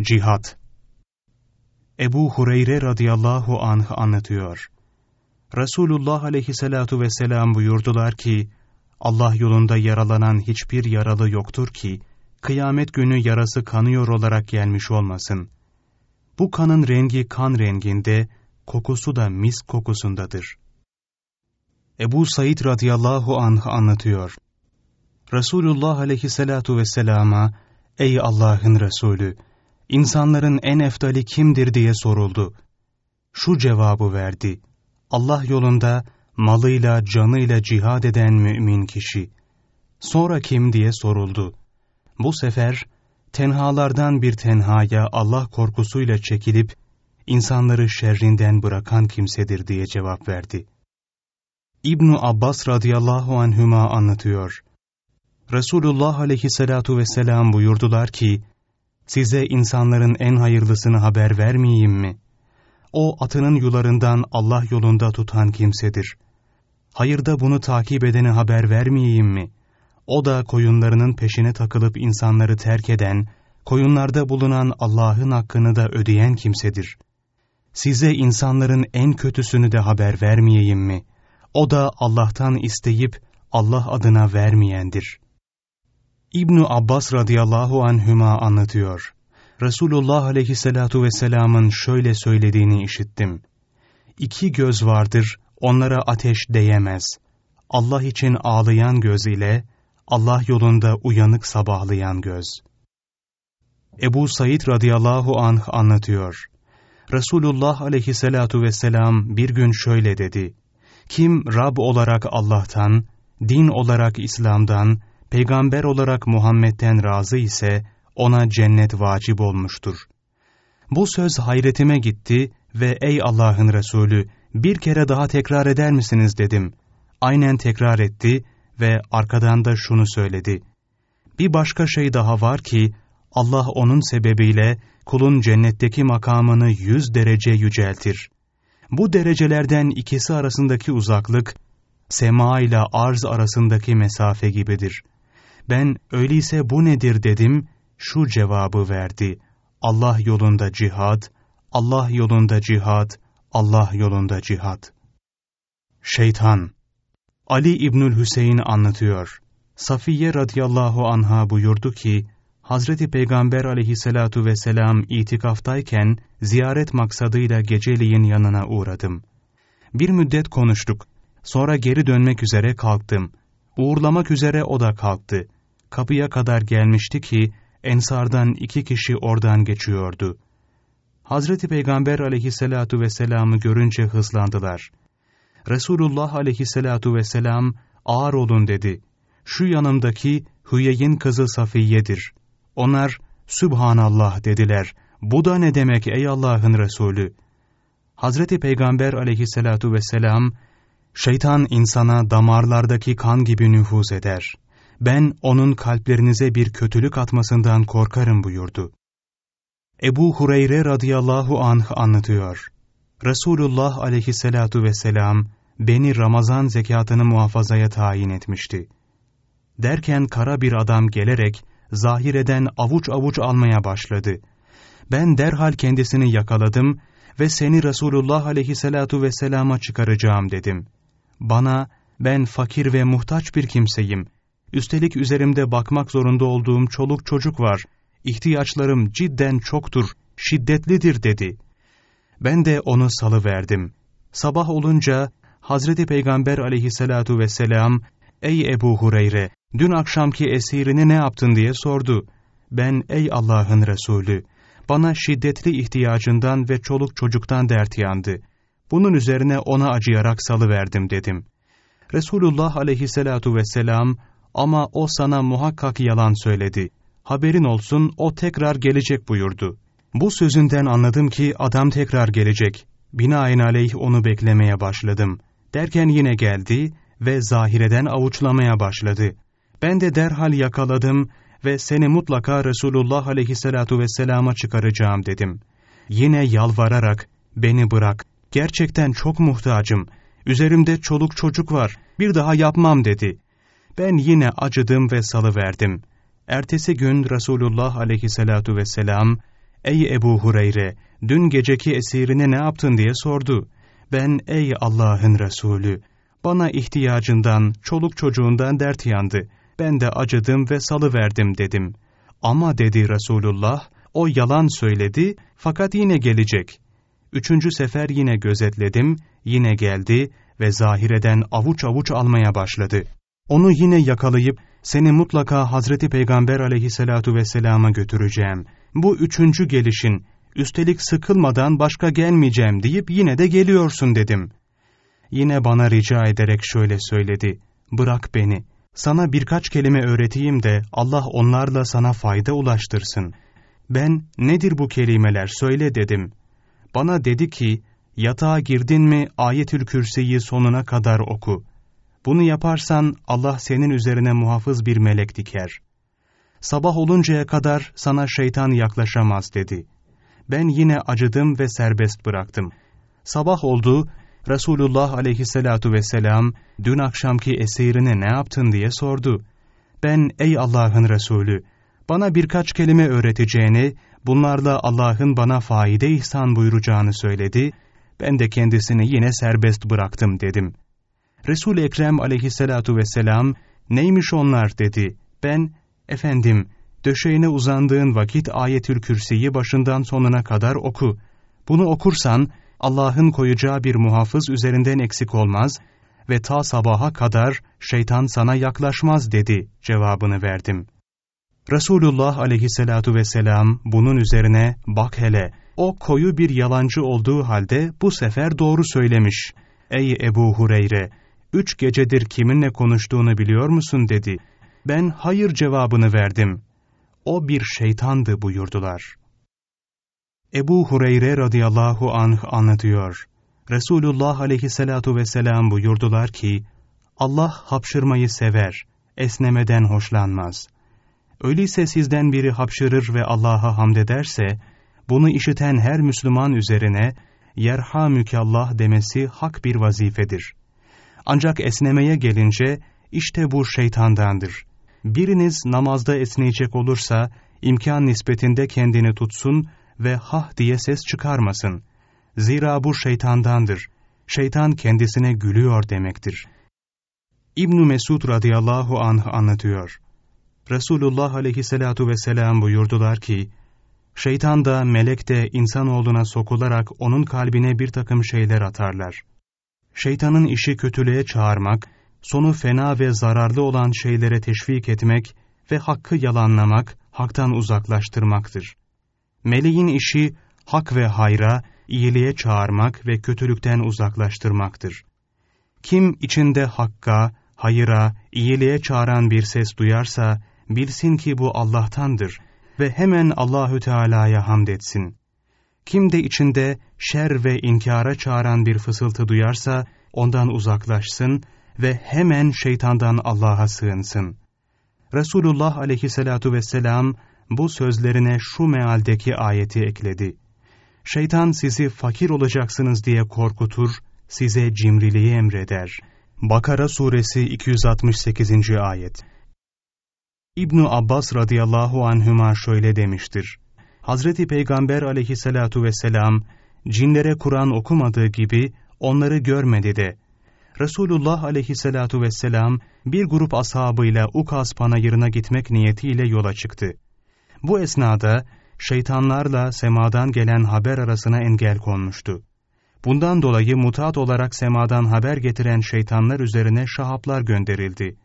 Cihat Ebu Hureyre radıyallahu anh anlatıyor. Resulullah aleyhissalatu vesselam buyurdular ki, Allah yolunda yaralanan hiçbir yaralı yoktur ki, kıyamet günü yarası kanıyor olarak gelmiş olmasın. Bu kanın rengi kan renginde, kokusu da mis kokusundadır. Ebu Said radıyallahu anh anlatıyor. Resulullah aleyhissalatu vesselama, Ey Allah'ın Resulü! İnsanların en eftali kimdir diye soruldu. Şu cevabı verdi. Allah yolunda malıyla, canıyla cihad eden mümin kişi. Sonra kim diye soruldu. Bu sefer tenhalardan bir tenhaya Allah korkusuyla çekilip insanları şerrinden bırakan kimsedir diye cevap verdi. İbnu Abbas radıyallahu anhüma anlatıyor. Resulullah aleyhissalatu vesselam buyurdular ki, size insanların en hayırlısını haber vermeyeyim mi? O atının yularından Allah yolunda tutan kimsedir. Hayırda bunu takip edene haber vermeyeyim mi? O da koyunlarının peşine takılıp insanları terk eden, koyunlarda bulunan Allah'ın hakkını da ödeyen kimsedir. Size insanların en kötüsünü de haber vermeyeyim mi? O da Allah'tan isteyip Allah adına vermeyendir. İbnu Abbas radıyallahu anhüma anlatıyor. Resulullah aleyhissalatu vesselamın şöyle söylediğini işittim. İki göz vardır, onlara ateş değemez. Allah için ağlayan göz ile, Allah yolunda uyanık sabahlayan göz. Ebu Said radıyallahu anh anlatıyor. Resulullah aleyhissalatu vesselam bir gün şöyle dedi. Kim Rab olarak Allah'tan, din olarak İslam'dan, peygamber olarak Muhammed'den razı ise ona cennet vacip olmuştur. Bu söz hayretime gitti ve ey Allah'ın Resulü bir kere daha tekrar eder misiniz dedim. Aynen tekrar etti ve arkadan da şunu söyledi. Bir başka şey daha var ki Allah onun sebebiyle kulun cennetteki makamını yüz derece yüceltir. Bu derecelerden ikisi arasındaki uzaklık, sema ile arz arasındaki mesafe gibidir. Ben öyleyse bu nedir dedim, şu cevabı verdi. Allah yolunda cihad, Allah yolunda cihad, Allah yolunda cihad. Şeytan Ali İbnül Hüseyin anlatıyor. Safiye radıyallahu anha buyurdu ki, Hazreti Peygamber aleyhissalatu vesselam itikaftayken ziyaret maksadıyla geceliğin yanına uğradım. Bir müddet konuştuk. Sonra geri dönmek üzere kalktım. Uğurlamak üzere o da kalktı. Kapıya kadar gelmişti ki ensardan iki kişi oradan geçiyordu. Hazreti Peygamber aleyhissalatu vesselam'ı görünce hızlandılar. Resulullah aleyhissalatu vesselam ağır olun dedi. Şu yanımdaki Hüyeyin kızı Safiye'dir. Onlar Sübhanallah dediler. Bu da ne demek ey Allah'ın Resulü? Hazreti Peygamber aleyhissalatu vesselam, şeytan insana damarlardaki kan gibi nüfuz eder. Ben onun kalplerinize bir kötülük atmasından korkarım buyurdu. Ebu Hureyre radıyallahu anh anlatıyor. Resulullah aleyhissalatu vesselam beni Ramazan zekatını muhafazaya tayin etmişti. Derken kara bir adam gelerek zahireden avuç avuç almaya başladı. Ben derhal kendisini yakaladım ve seni Resulullah aleyhissalatu vesselama çıkaracağım dedim. Bana ben fakir ve muhtaç bir kimseyim. Üstelik üzerimde bakmak zorunda olduğum çoluk çocuk var. İhtiyaçlarım cidden çoktur, şiddetlidir dedi. Ben de onu salıverdim. Sabah olunca Hazreti Peygamber aleyhissalatu vesselam, Ey Ebu Hureyre, dün akşamki esirini ne yaptın diye sordu. Ben, ey Allah'ın Resulü, bana şiddetli ihtiyacından ve çoluk çocuktan dert yandı. Bunun üzerine ona acıyarak salıverdim dedim. Resulullah aleyhissalatu vesselam, ama o sana muhakkak yalan söyledi. Haberin olsun o tekrar gelecek buyurdu. Bu sözünden anladım ki adam tekrar gelecek. Binaenaleyh onu beklemeye başladım. Derken yine geldi ve zahireden avuçlamaya başladı. Ben de derhal yakaladım ve seni mutlaka Resulullah aleyhissalatu vesselama çıkaracağım dedim. Yine yalvararak, beni bırak, gerçekten çok muhtacım, üzerimde çoluk çocuk var, bir daha yapmam dedi. Ben yine acıdım ve salıverdim. Ertesi gün Resulullah aleyhissalatu vesselam, ''Ey Ebu Hureyre, dün geceki esirini ne yaptın?'' diye sordu. Ben, ''Ey Allah'ın Resulü, bana ihtiyacından, çoluk çocuğundan dert yandı. Ben de acıdım ve salıverdim.'' dedim. ''Ama'' dedi Resulullah, ''o yalan söyledi fakat yine gelecek.'' Üçüncü sefer yine gözetledim, yine geldi ve zahireden avuç avuç almaya başladı. Onu yine yakalayıp seni mutlaka Hazreti Peygamber aleyhissalatu vesselama götüreceğim. Bu üçüncü gelişin, üstelik sıkılmadan başka gelmeyeceğim deyip yine de geliyorsun dedim. Yine bana rica ederek şöyle söyledi, bırak beni, sana birkaç kelime öğreteyim de Allah onlarla sana fayda ulaştırsın. Ben, nedir bu kelimeler söyle dedim. Bana dedi ki, yatağa girdin mi ayetül kürsiyi sonuna kadar oku. Bunu yaparsan Allah senin üzerine muhafız bir melek diker. Sabah oluncaya kadar sana şeytan yaklaşamaz dedi. Ben yine acıdım ve serbest bıraktım. Sabah oldu, Resulullah aleyhissalatu vesselam dün akşamki esirini ne yaptın diye sordu. Ben ey Allah'ın Resulü, bana birkaç kelime öğreteceğini, bunlarla Allah'ın bana faide ihsan buyuracağını söyledi, ben de kendisini yine serbest bıraktım dedim. Resul-i Ekrem aleyhissalatu vesselam, neymiş onlar dedi. Ben, efendim, döşeğine uzandığın vakit ayetül kürsiyi başından sonuna kadar oku. Bunu okursan, Allah'ın koyacağı bir muhafız üzerinden eksik olmaz ve ta sabaha kadar şeytan sana yaklaşmaz dedi cevabını verdim. Resulullah aleyhissalatu vesselam bunun üzerine bak hele o koyu bir yalancı olduğu halde bu sefer doğru söylemiş. Ey Ebu Hureyre üç gecedir kiminle konuştuğunu biliyor musun dedi. Ben hayır cevabını verdim. O bir şeytandı buyurdular. Ebu Hureyre radıyallahu anh anlatıyor. Resulullah aleyhissalatu vesselam buyurdular ki, Allah hapşırmayı sever, esnemeden hoşlanmaz. Öyleyse sizden biri hapşırır ve Allah'a hamd ederse, bunu işiten her Müslüman üzerine, yerhamükallah demesi hak bir vazifedir. Ancak esnemeye gelince, işte bu şeytandandır. Biriniz namazda esneyecek olursa, imkan nispetinde kendini tutsun ve hah diye ses çıkarmasın. Zira bu şeytandandır. Şeytan kendisine gülüyor demektir. İbn Mesud radıyallahu anh anlatıyor. Resulullah aleyhissalatu vesselam buyurdular ki, Şeytan da melek de insanoğluna sokularak onun kalbine bir takım şeyler atarlar. Şeytanın işi kötülüğe çağırmak, sonu fena ve zararlı olan şeylere teşvik etmek ve hakkı yalanlamak, haktan uzaklaştırmaktır. Meleğin işi hak ve hayra, iyiliğe çağırmak ve kötülükten uzaklaştırmaktır. Kim içinde hakka, hayıra, iyiliğe çağıran bir ses duyarsa, bilsin ki bu Allah'tandır ve hemen Allahü Teala'ya hamd etsin. Kim de içinde şer ve inkara çağıran bir fısıltı duyarsa, ondan uzaklaşsın ve hemen şeytandan Allah'a sığınsın. Resulullah aleyhissalatu vesselam bu sözlerine şu mealdeki ayeti ekledi. Şeytan sizi fakir olacaksınız diye korkutur, size cimriliği emreder. Bakara suresi 268. ayet İbn Abbas radıyallahu anhüma şöyle demiştir. Hazreti Peygamber aleyhissalatu vesselam, cinlere Kur'an okumadığı gibi onları görmedi de, Resulullah aleyhissalatu vesselam bir grup ashabıyla Ukaz panayırına gitmek niyetiyle yola çıktı. Bu esnada şeytanlarla semadan gelen haber arasına engel konmuştu. Bundan dolayı mutat olarak semadan haber getiren şeytanlar üzerine şahaplar gönderildi.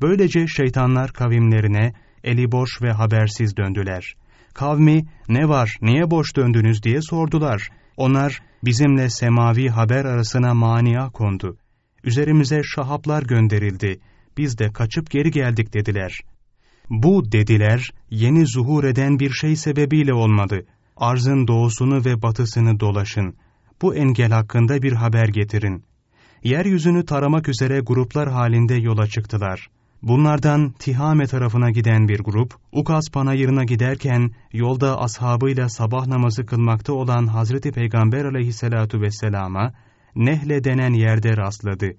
Böylece şeytanlar kavimlerine eli boş ve habersiz döndüler. Kavmi ne var niye boş döndünüz diye sordular. Onlar bizimle semavi haber arasına mania kondu. Üzerimize şahaplar gönderildi. Biz de kaçıp geri geldik dediler. Bu dediler yeni zuhur eden bir şey sebebiyle olmadı. Arzın doğusunu ve batısını dolaşın. Bu engel hakkında bir haber getirin. Yeryüzünü taramak üzere gruplar halinde yola çıktılar.'' Bunlardan Tihame tarafına giden bir grup, Ukaz panayırına giderken yolda ashabıyla sabah namazı kılmakta olan Hazreti Peygamber aleyhissalatu vesselama Nehle denen yerde rastladı.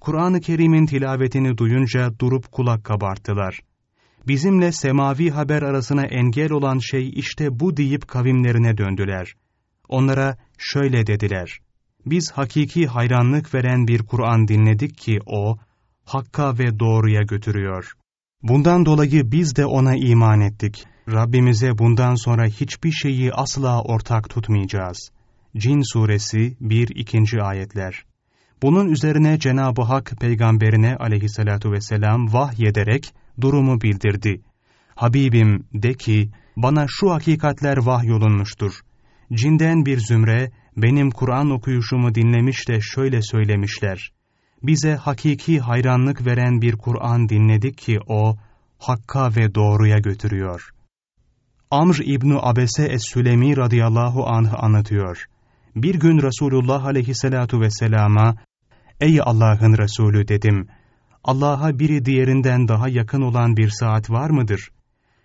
Kur'an-ı Kerim'in tilavetini duyunca durup kulak kabarttılar. Bizimle semavi haber arasına engel olan şey işte bu deyip kavimlerine döndüler. Onlara şöyle dediler. Biz hakiki hayranlık veren bir Kur'an dinledik ki o, hakka ve doğruya götürüyor. Bundan dolayı biz de ona iman ettik. Rabbimize bundan sonra hiçbir şeyi asla ortak tutmayacağız. Cin Suresi 1-2. Ayetler Bunun üzerine Cenab-ı Hak peygamberine aleyhissalatu vesselam vahyederek durumu bildirdi. Habibim de ki, bana şu hakikatler vahyolunmuştur. Cinden bir zümre, benim Kur'an okuyuşumu dinlemiş de şöyle söylemişler. Bize hakiki hayranlık veren bir Kur'an dinledik ki o, hakka ve doğruya götürüyor. Amr İbnu Abese Es-Sülemi radıyallahu anh anlatıyor. Bir gün Resulullah aleyhissalatu vesselama, Ey Allah'ın Resulü dedim, Allah'a biri diğerinden daha yakın olan bir saat var mıdır?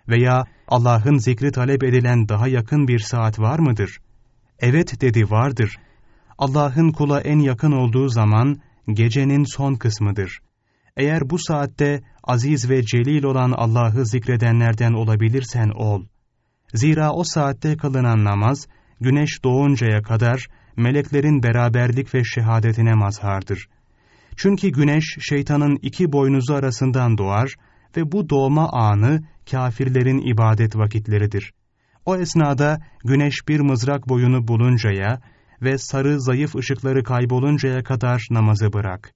Veya Allah'ın zikri talep edilen daha yakın bir saat var mıdır? Evet dedi vardır. Allah'ın kula en yakın olduğu zaman gecenin son kısmıdır. Eğer bu saatte aziz ve celil olan Allah'ı zikredenlerden olabilirsen ol. Zira o saatte kılınan namaz, güneş doğuncaya kadar meleklerin beraberlik ve şehadetine mazhardır. Çünkü güneş şeytanın iki boynuzu arasından doğar ve bu doğma anı kafirlerin ibadet vakitleridir. O esnada güneş bir mızrak boyunu buluncaya ve sarı zayıf ışıkları kayboluncaya kadar namazı bırak.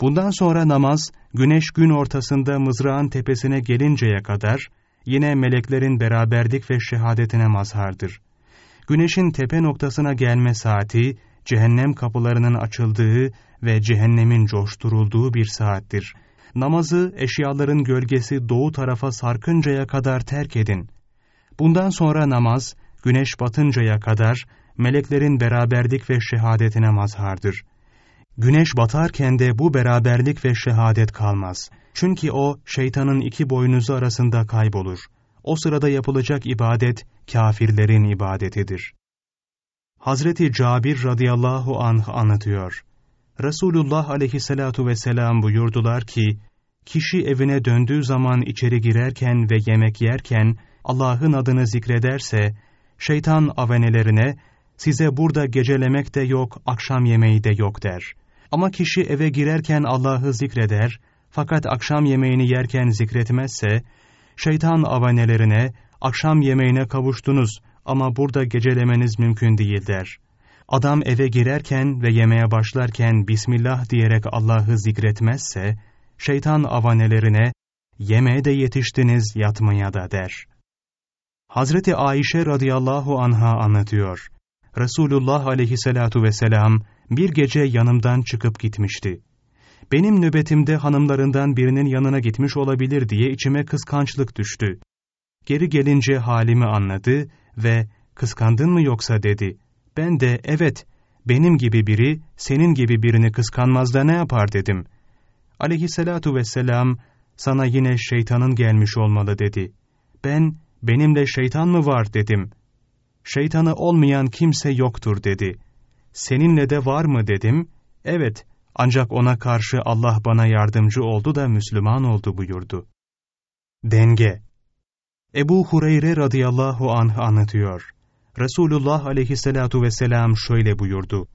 Bundan sonra namaz, güneş gün ortasında mızrağın tepesine gelinceye kadar, yine meleklerin beraberlik ve şehadetine mazhardır. Güneşin tepe noktasına gelme saati, cehennem kapılarının açıldığı ve cehennemin coşturulduğu bir saattir. Namazı eşyaların gölgesi doğu tarafa sarkıncaya kadar terk edin. Bundan sonra namaz, güneş batıncaya kadar meleklerin beraberlik ve şehadetine mazhardır. Güneş batarken de bu beraberlik ve şehadet kalmaz. Çünkü o şeytanın iki boynuzu arasında kaybolur. O sırada yapılacak ibadet kafirlerin ibadetidir. Hazreti Cabir radıyallahu anh anlatıyor. Resulullah aleyhissalatu vesselam buyurdular ki, kişi evine döndüğü zaman içeri girerken ve yemek yerken Allah'ın adını zikrederse, şeytan avenelerine, size burada gecelemek de yok, akşam yemeği de yok der. Ama kişi eve girerken Allah'ı zikreder, fakat akşam yemeğini yerken zikretmezse, şeytan avanelerine, akşam yemeğine kavuştunuz ama burada gecelemeniz mümkün değil der. Adam eve girerken ve yemeğe başlarken Bismillah diyerek Allah'ı zikretmezse, şeytan avanelerine, yemeğe de yetiştiniz yatmaya da der. Hazreti Ayşe radıyallahu anha anlatıyor. Resulullah aleyhissalatu vesselam bir gece yanımdan çıkıp gitmişti. Benim nöbetimde hanımlarından birinin yanına gitmiş olabilir diye içime kıskançlık düştü. Geri gelince halimi anladı ve kıskandın mı yoksa dedi. Ben de evet benim gibi biri senin gibi birini kıskanmaz da ne yapar dedim. Aleyhissalatu vesselam sana yine şeytanın gelmiş olmalı dedi. Ben benimle şeytan mı var dedim. Şeytanı olmayan kimse yoktur dedi. Seninle de var mı dedim. Evet ancak ona karşı Allah bana yardımcı oldu da Müslüman oldu buyurdu. Denge Ebu Hureyre radıyallahu anh anlatıyor. Resulullah aleyhissalatu vesselam şöyle buyurdu.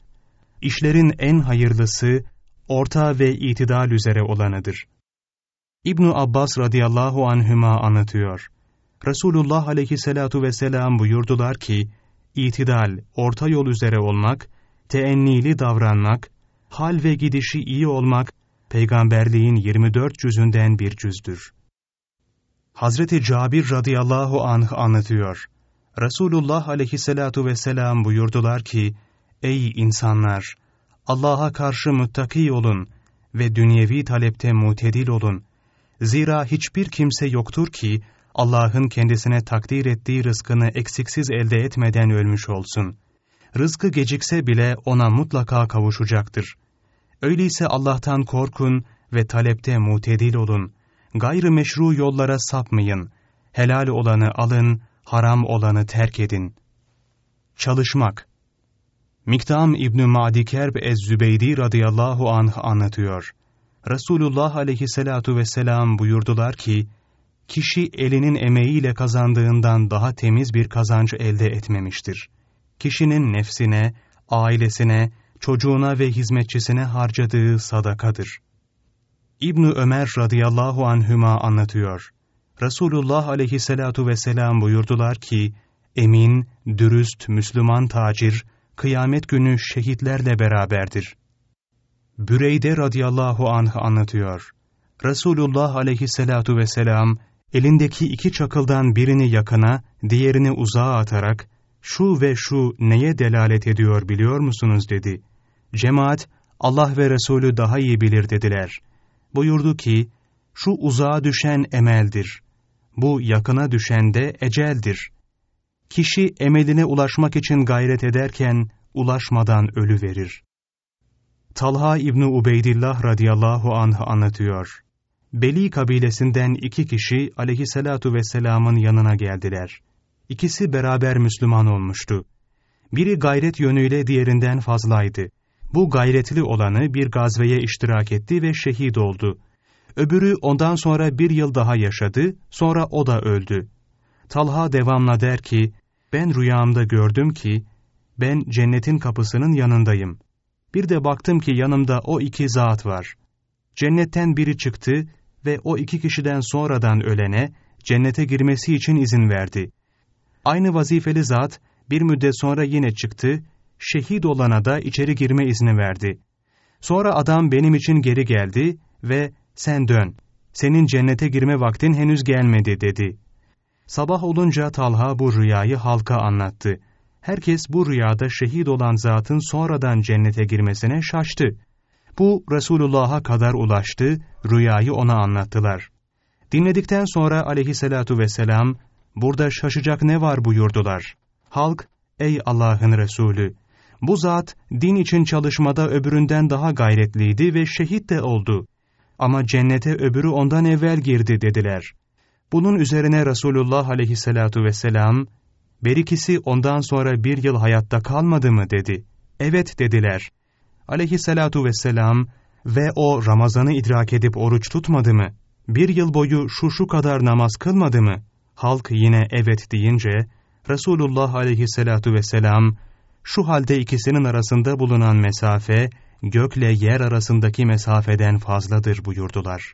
İşlerin en hayırlısı, orta ve itidal üzere olanıdır. İbn Abbas radıyallahu anhüma anlatıyor. Resulullah aleyhissalatu vesselam buyurdular ki, itidal, orta yol üzere olmak, teennili davranmak, hal ve gidişi iyi olmak, peygamberliğin 24 cüzünden bir cüzdür. Hazreti Cabir radıyallahu anh anlatıyor. Resulullah aleyhissalatu vesselam buyurdular ki, Ey insanlar! Allah'a karşı muttaki olun ve dünyevi talepte mutedil olun. Zira hiçbir kimse yoktur ki, Allah'ın kendisine takdir ettiği rızkını eksiksiz elde etmeden ölmüş olsun. Rızkı gecikse bile ona mutlaka kavuşacaktır. Öyleyse Allah'tan korkun ve talepte mutedil olun. Gayrı meşru yollara sapmayın. Helal olanı alın, haram olanı terk edin. Çalışmak Miktam İbni Ma'di Kerb Ez-Zübeydi radıyallahu anh anlatıyor. Resulullah aleyhissalatu vesselam buyurdular ki, kişi elinin emeğiyle kazandığından daha temiz bir kazancı elde etmemiştir. Kişinin nefsine, ailesine, çocuğuna ve hizmetçisine harcadığı sadakadır. İbn Ömer radıyallahu anhüma anlatıyor. Resulullah aleyhissalatu vesselam buyurdular ki, emin, dürüst, Müslüman tacir, kıyamet günü şehitlerle beraberdir. Büreyde radıyallahu anh anlatıyor. Resulullah aleyhissalatu vesselam, elindeki iki çakıldan birini yakına, diğerini uzağa atarak, şu ve şu neye delalet ediyor biliyor musunuz dedi. Cemaat, Allah ve Resulü daha iyi bilir dediler. Buyurdu ki, şu uzağa düşen emeldir. Bu yakına düşen de eceldir. Kişi emeline ulaşmak için gayret ederken, ulaşmadan ölü verir. Talha İbni Ubeydillah radıyallahu anh anlatıyor. Beli kabilesinden iki kişi aleyhissalatu vesselamın yanına geldiler. İkisi beraber Müslüman olmuştu. Biri gayret yönüyle diğerinden fazlaydı. Bu gayretli olanı bir gazveye iştirak etti ve şehit oldu. Öbürü ondan sonra bir yıl daha yaşadı, sonra o da öldü. Talha devamla der ki, ben rüyamda gördüm ki, ben cennetin kapısının yanındayım. Bir de baktım ki yanımda o iki zat var. Cennetten biri çıktı ve o iki kişiden sonradan ölene cennete girmesi için izin verdi. Aynı vazifeli zat bir müddet sonra yine çıktı, şehit olana da içeri girme izni verdi. Sonra adam benim için geri geldi ve sen dön, senin cennete girme vaktin henüz gelmedi dedi. Sabah olunca Talha bu rüyayı halka anlattı. Herkes bu rüyada şehit olan zatın sonradan cennete girmesine şaştı. Bu Resulullah'a kadar ulaştı, rüyayı ona anlattılar. Dinledikten sonra aleyhissalatu vesselam, burada şaşacak ne var buyurdular. Halk, ey Allah'ın Resulü, bu zat din için çalışmada öbüründen daha gayretliydi ve şehit de oldu. Ama cennete öbürü ondan evvel girdi dediler. Bunun üzerine Resulullah aleyhissalatu vesselam, berikisi ondan sonra bir yıl hayatta kalmadı mı dedi. Evet dediler. Aleyhissalatu vesselam, ve o Ramazan'ı idrak edip oruç tutmadı mı? Bir yıl boyu şu şu kadar namaz kılmadı mı? Halk yine evet deyince, Resulullah aleyhissalatu vesselam, şu halde ikisinin arasında bulunan mesafe, gökle yer arasındaki mesafeden fazladır buyurdular.